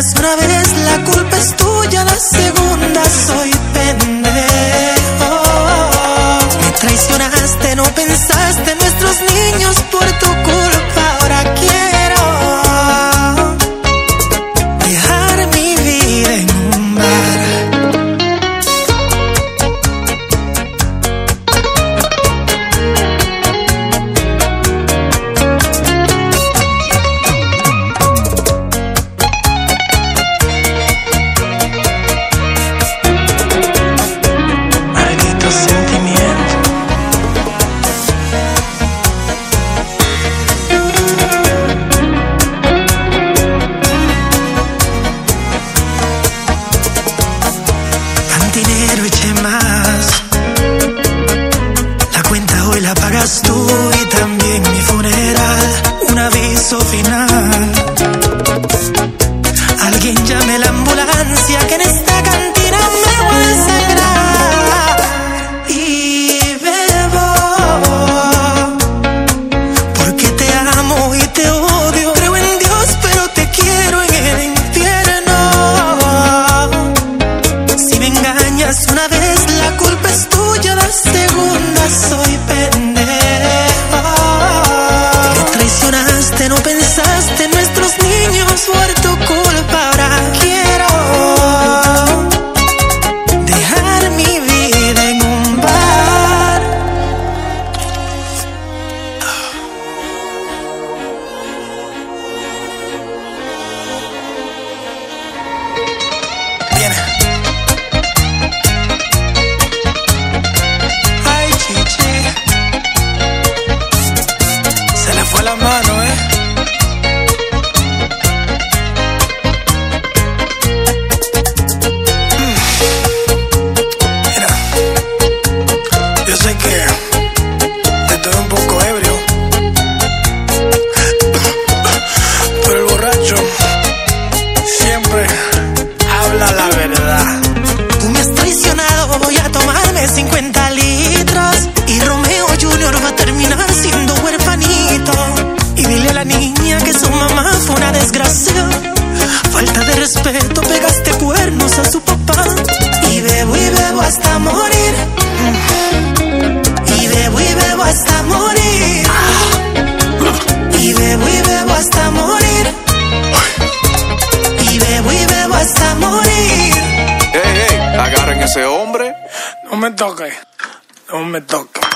Una vez. night. pensaste nuestros niños. desgracia. Falta de respeto, pegaste cuernos a su papá. Y bebo y bebo hasta morir. Y bebo y bebo hasta morir. Y bebo y bebo hasta morir. Y bebo y bebo hasta morir. Hey, hey, agarren ese hombre. No me toque, no me toque.